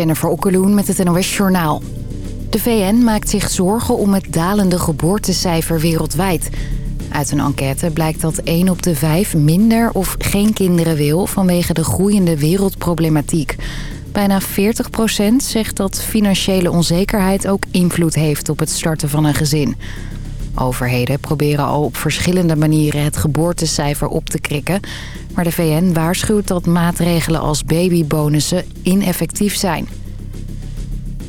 Jennifer Okkeloen met het NOS Journaal. De VN maakt zich zorgen om het dalende geboortecijfer wereldwijd. Uit een enquête blijkt dat 1 op de 5 minder of geen kinderen wil... vanwege de groeiende wereldproblematiek. Bijna 40% zegt dat financiële onzekerheid ook invloed heeft op het starten van een gezin. Overheden proberen al op verschillende manieren het geboortecijfer op te krikken... maar de VN waarschuwt dat maatregelen als babybonussen ineffectief zijn.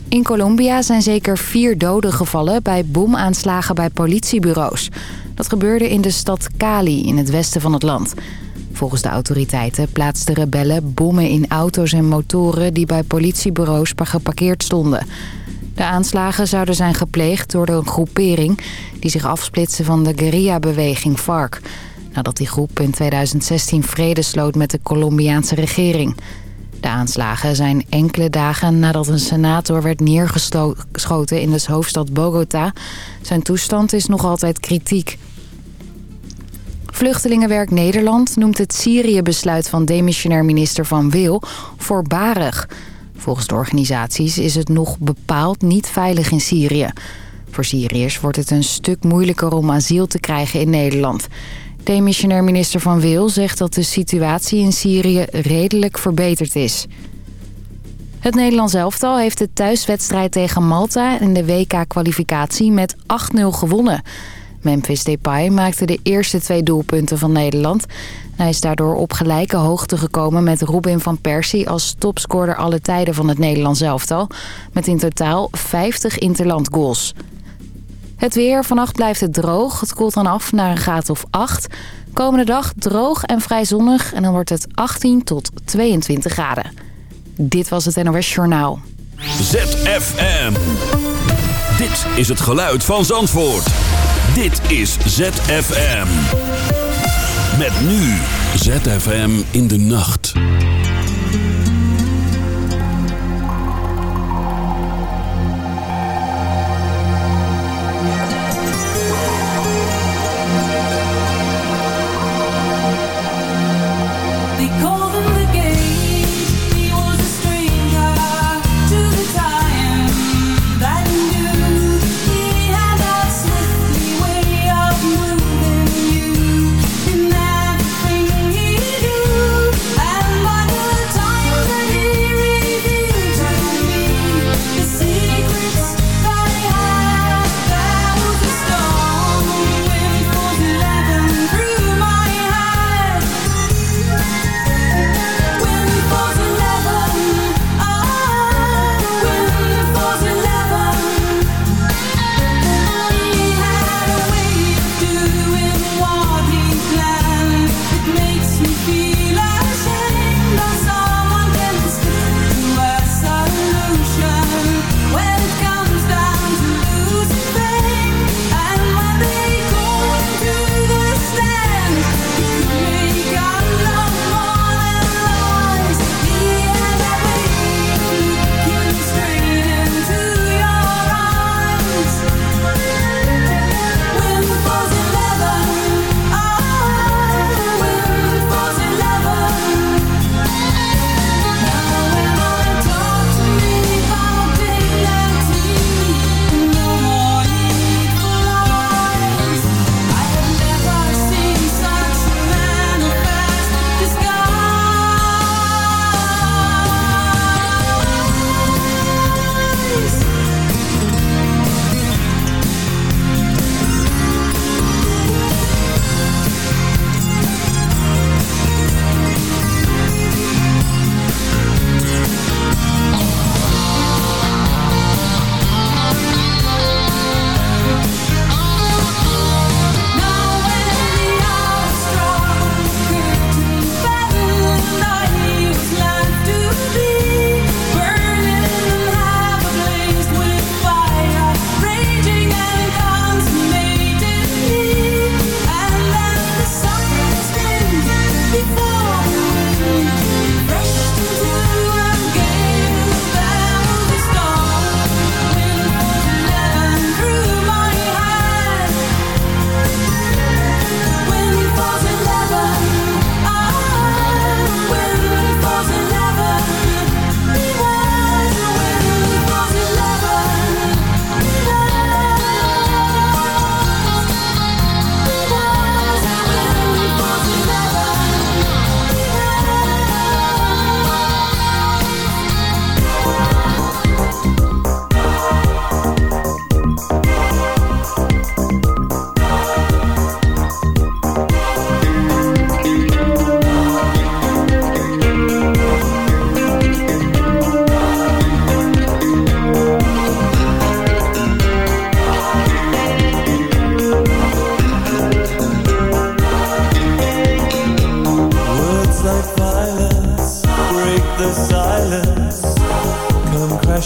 In Colombia zijn zeker vier doden gevallen bij bomaanslagen bij politiebureaus. Dat gebeurde in de stad Cali in het westen van het land. Volgens de autoriteiten plaatsten rebellen bommen in auto's en motoren... die bij politiebureaus geparkeerd stonden... De aanslagen zouden zijn gepleegd door de groepering die zich afsplitsen van de guerrilla-beweging FARC. Nadat die groep in 2016 vrede sloot met de Colombiaanse regering. De aanslagen zijn enkele dagen nadat een senator werd neergeschoten in de hoofdstad Bogota. Zijn toestand is nog altijd kritiek. Vluchtelingenwerk Nederland noemt het Syrië-besluit van demissionair minister Van Wil voorbarig... Volgens de organisaties is het nog bepaald niet veilig in Syrië. Voor Syriërs wordt het een stuk moeilijker om asiel te krijgen in Nederland. Demissionair minister Van Wil zegt dat de situatie in Syrië redelijk verbeterd is. Het Nederlands elftal heeft de thuiswedstrijd tegen Malta in de WK-kwalificatie met 8-0 gewonnen. Memphis Depay maakte de eerste twee doelpunten van Nederland. Hij is daardoor op gelijke hoogte gekomen met Robin van Persie... als topscorer alle tijden van het Nederlands elftal. Met in totaal 50 interland goals. Het weer. Vannacht blijft het droog. Het koelt dan af naar een graad of 8. Komende dag droog en vrij zonnig. En dan wordt het 18 tot 22 graden. Dit was het NOS Journaal. ZFM. Dit is het geluid van Zandvoort. Dit is ZFM. Met nu ZFM in de nacht.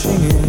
singing.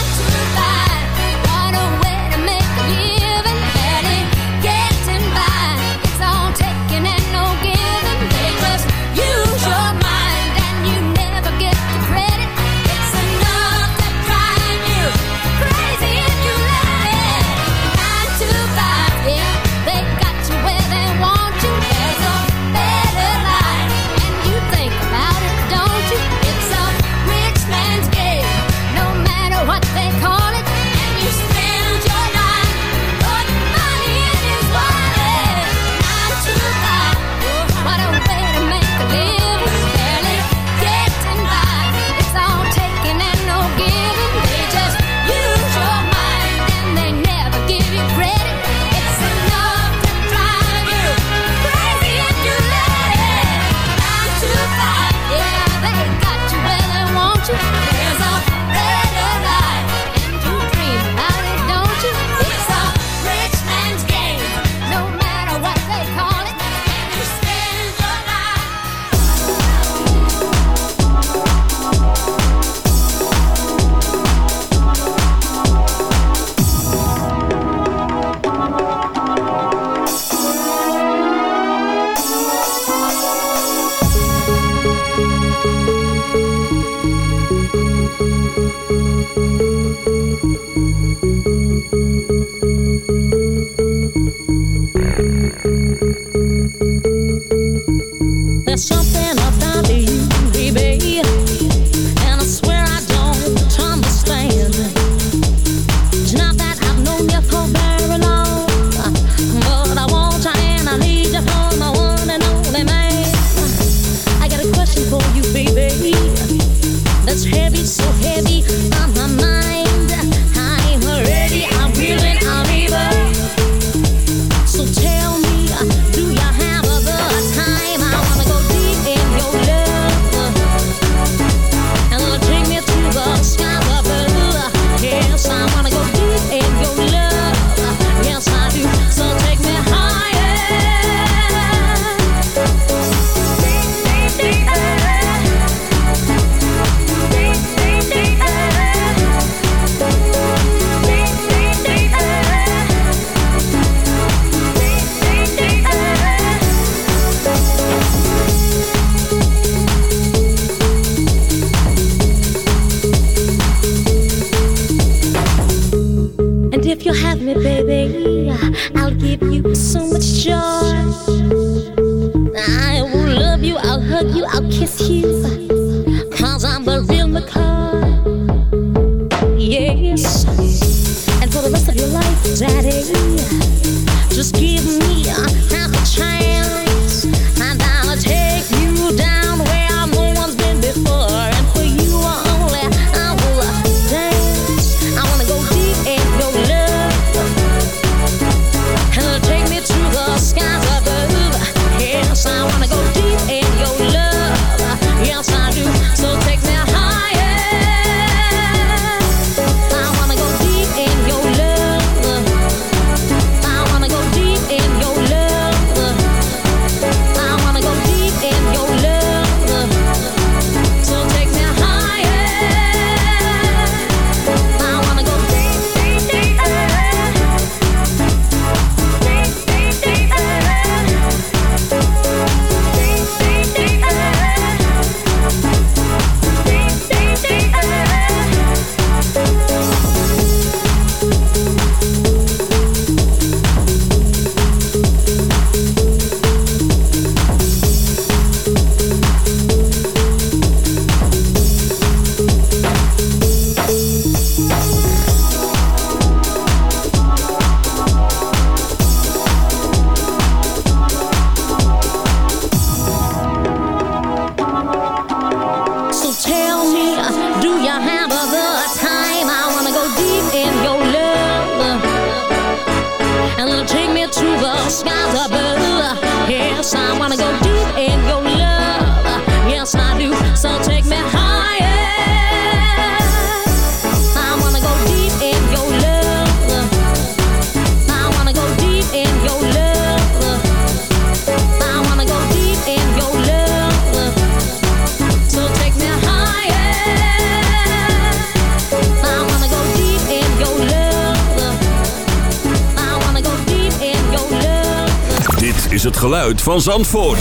geluid van Zandvoort.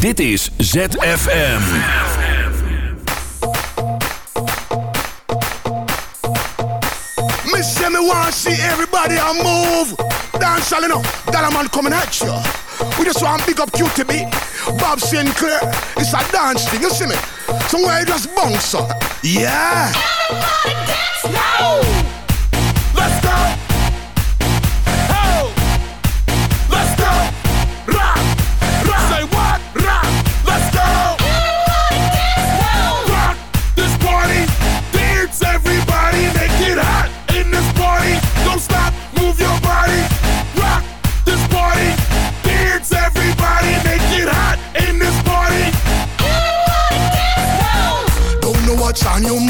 Dit is ZFM. Say me want see everybody a move. Dance all enough. Dollar man coming at you. We just want big up QTB. Bob Sinclair. It's a dance thing, you see me? Somewhere you just bounce up. Yeah. Everybody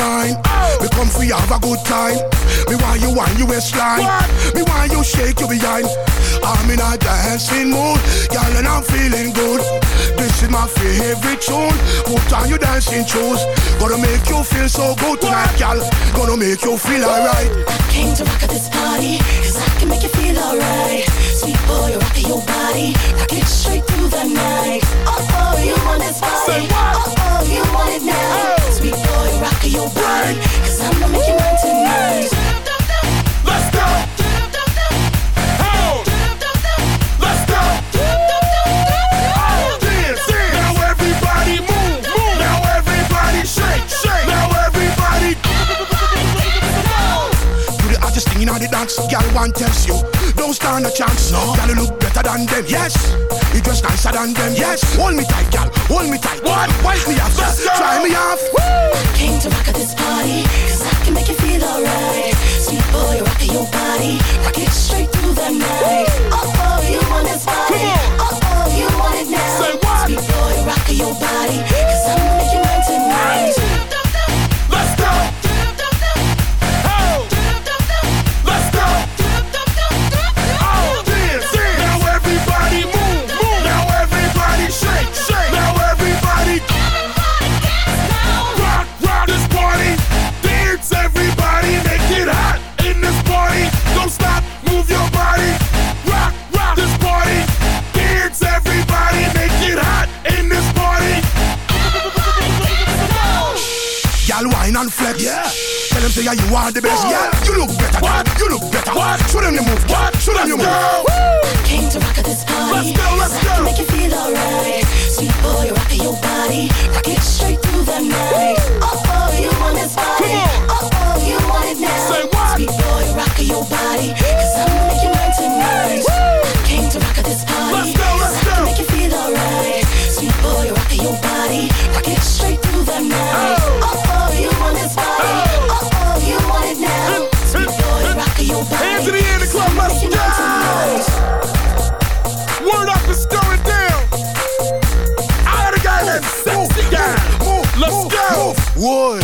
on. We come for have a good time. Me want you on your waistline. Me want you shake your behind. I'm in a dancing mood, girl, and I'm feeling good. This is my favorite tune. Put on your dancing shoes. Gonna make you feel so good tonight, girl. Gonna make you feel alright. I Came to rock at this party, cause I can make you feel alright. Sweet boy, rock your body, rock it straight through the night. Oh, oh, you want this body? Say what? Oh, oh, you want it now? Sweet boy, rock your body, cause I'm gonna make you mine tonight. Let's go. Oh. Let's go. Oh, dance, dance. Now everybody move, move. Now everybody shake, shake. Now everybody. Do the thing in the dance, girl. One tells you, don't stand a chance. No, girl, you look better than them. Yes, you dress nicer than them. Yes, hold me tight, girl. Hold me tight. What? Wipe me off. Let's go. Try me off. Woo! Came to rock at this party, cause I can make you feel alright. Sweet boy, rock your body, rock it straight through the night. Oh, oh, you want this body? Come on. Oh, oh, you want it now? Say what? Sweet boy, rock your body, cause I'm gonna make you mine tonight. Say yeah, you want the best, yeah. You look better, what? You look better, what? Show them the move, what? Show them the move. Came to rock at this party. Let's go, let's so I can go. make you feel alright. Sweet boy, rocking your body. Rock it straight through the night. Oh, oh, you want this body. Come on. Oh, oh, you want it now. Say what? Sweet boy, rocking your body. Cause I'm go.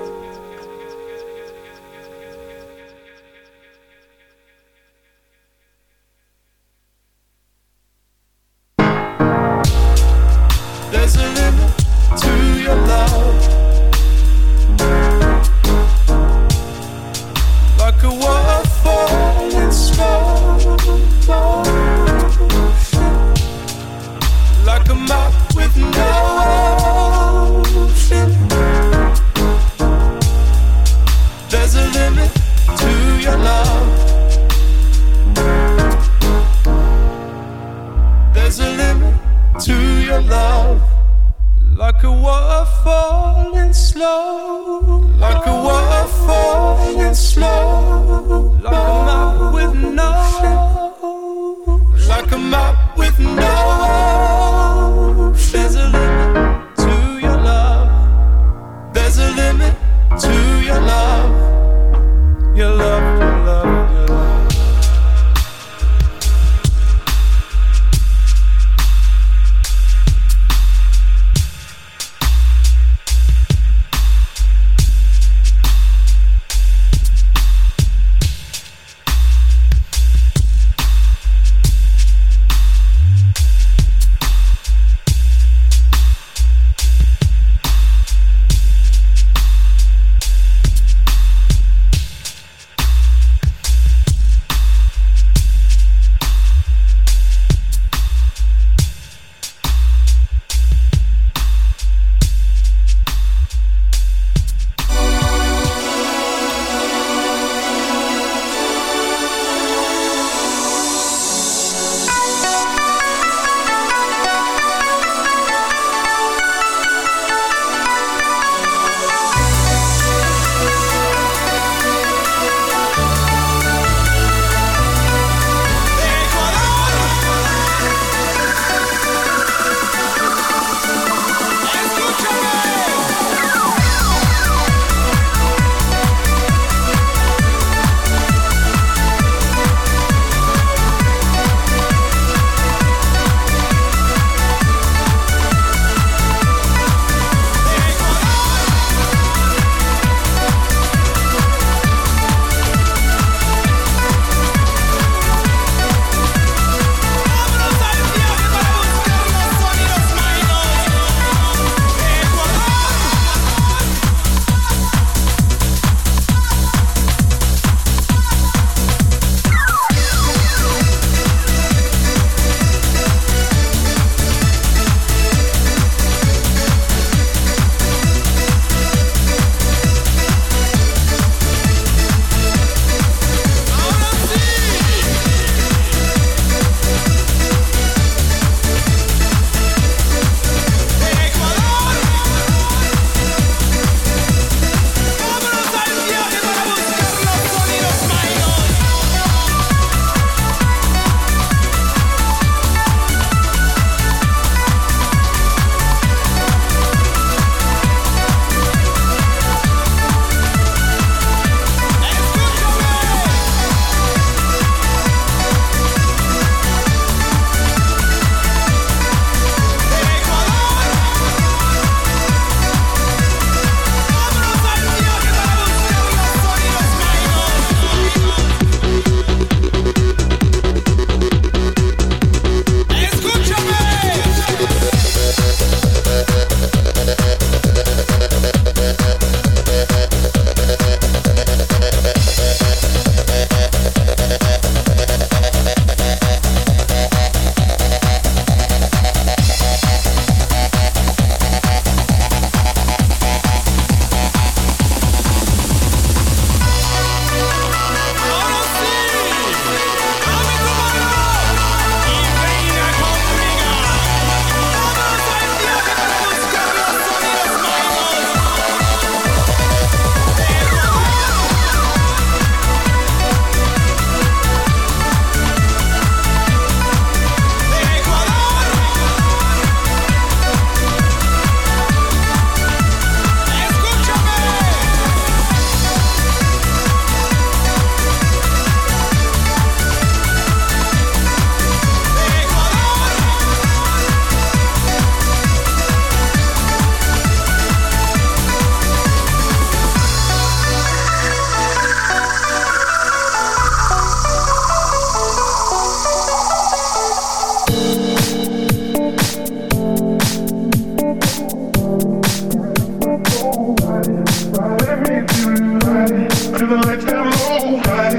let it roll right,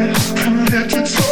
let it.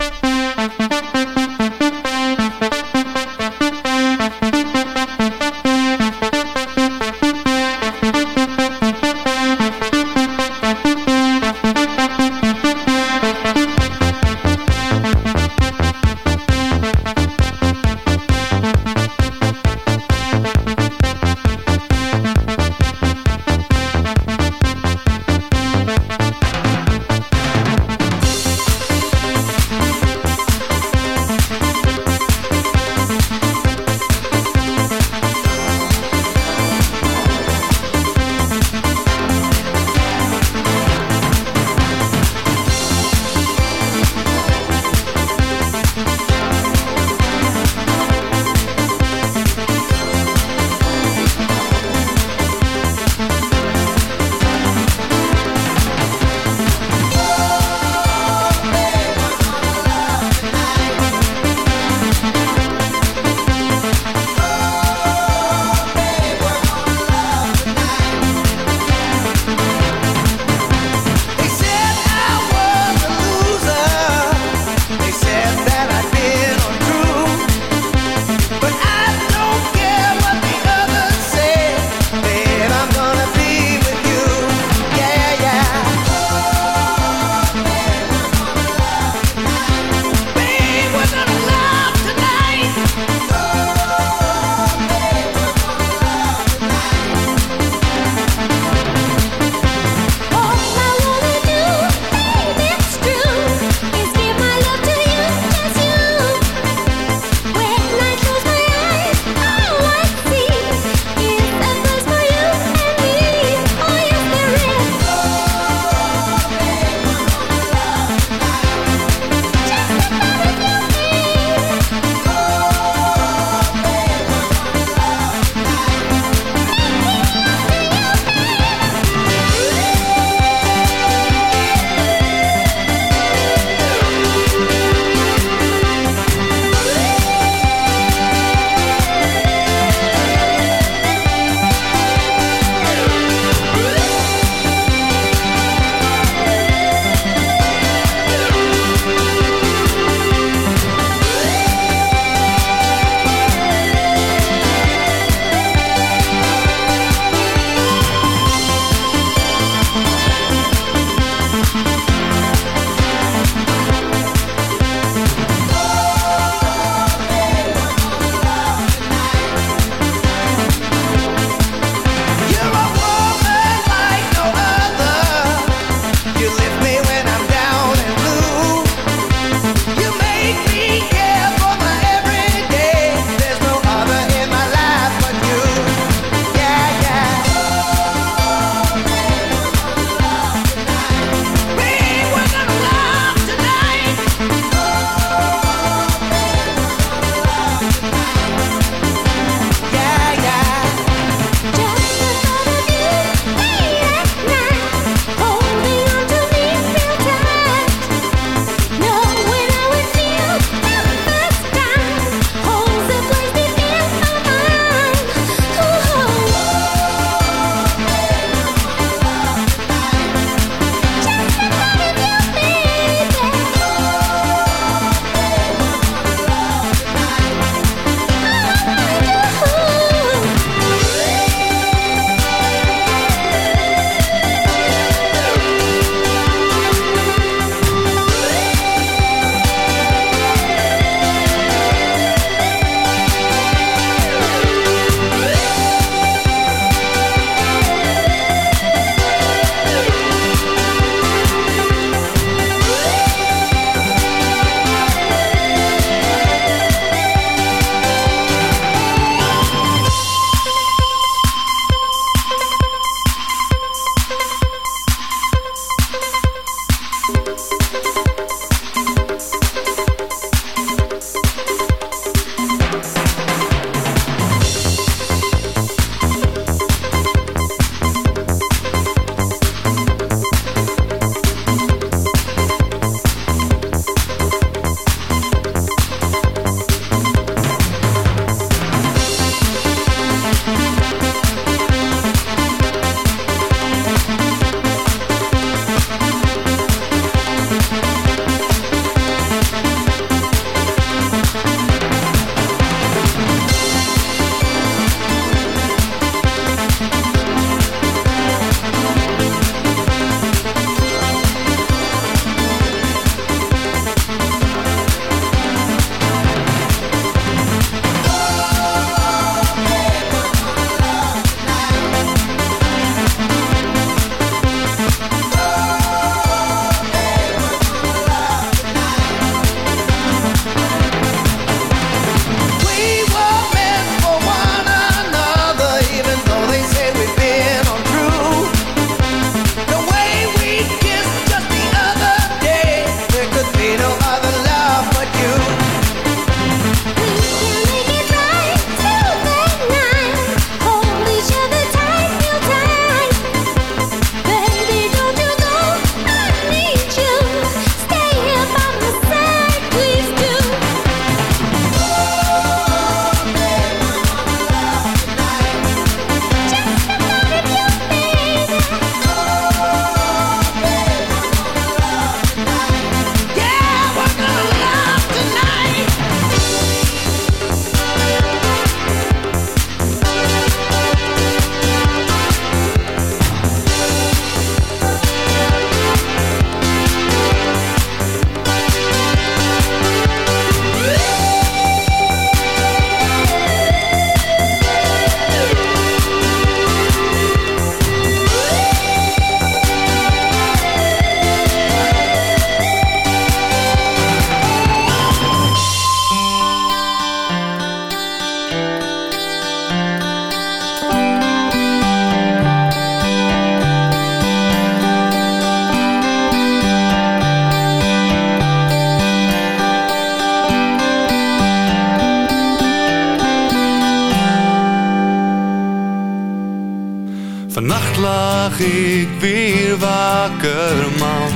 ik weer wakker, man.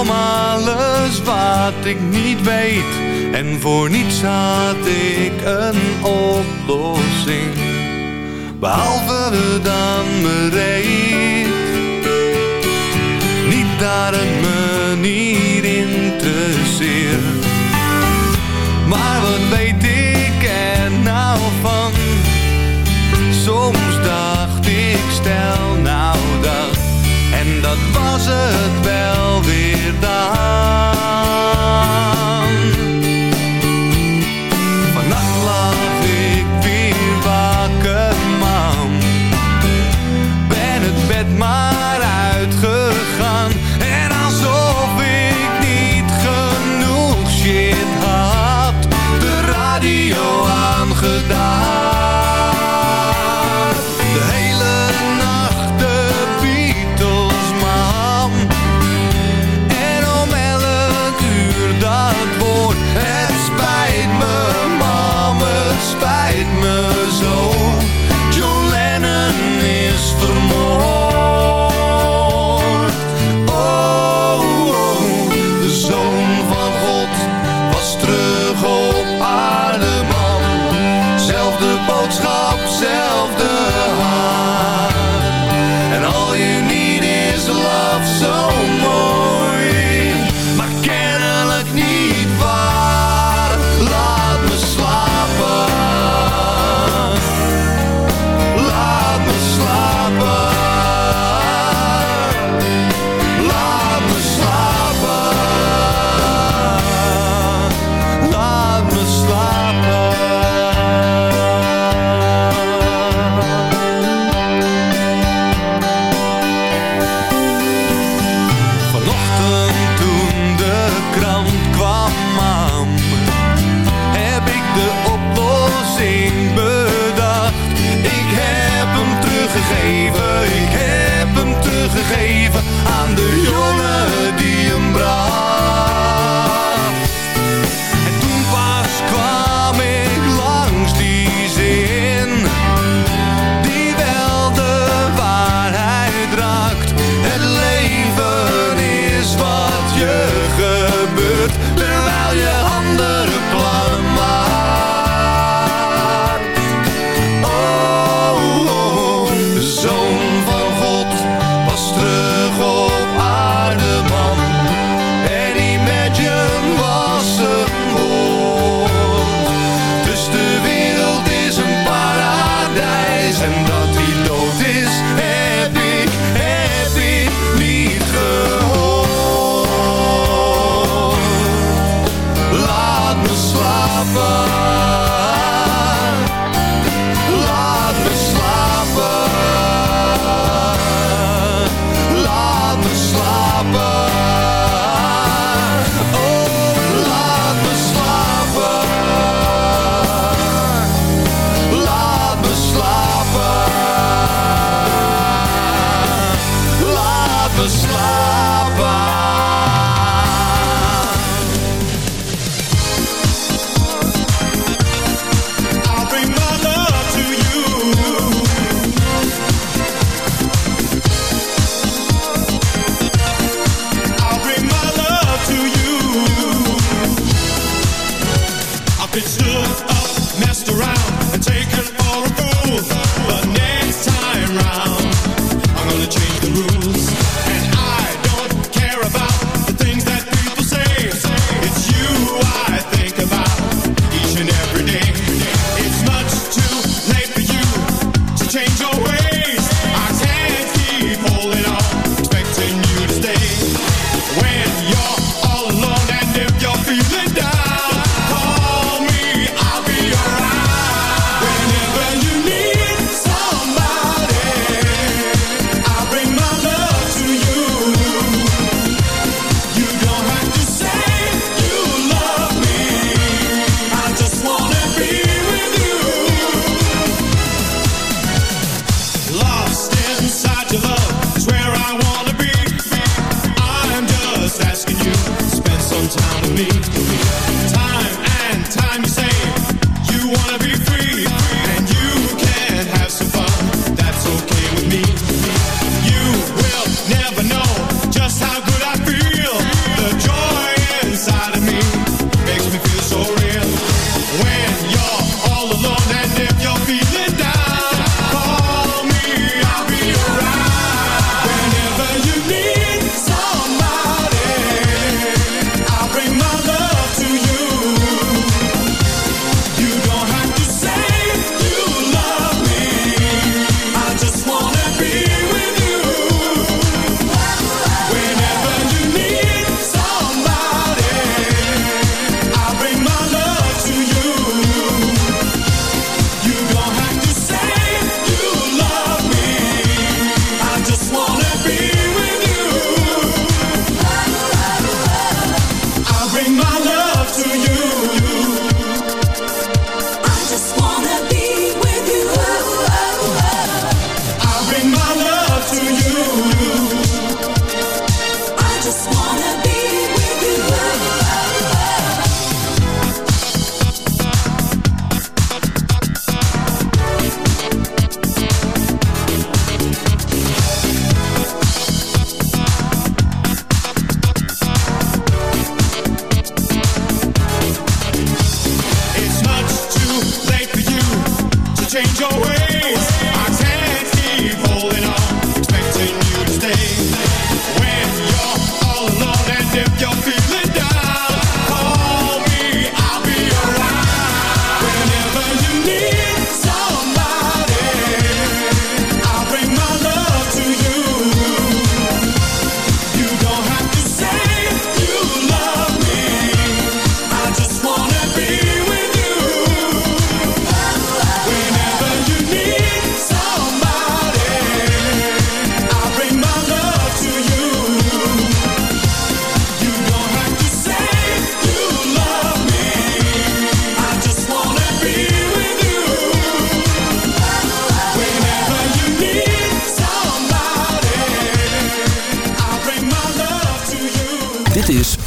Om alles wat ik niet weet en voor niets had ik een oplossing. Behalve dan bereid, niet daar een manier zeer, Maar wat weet desert.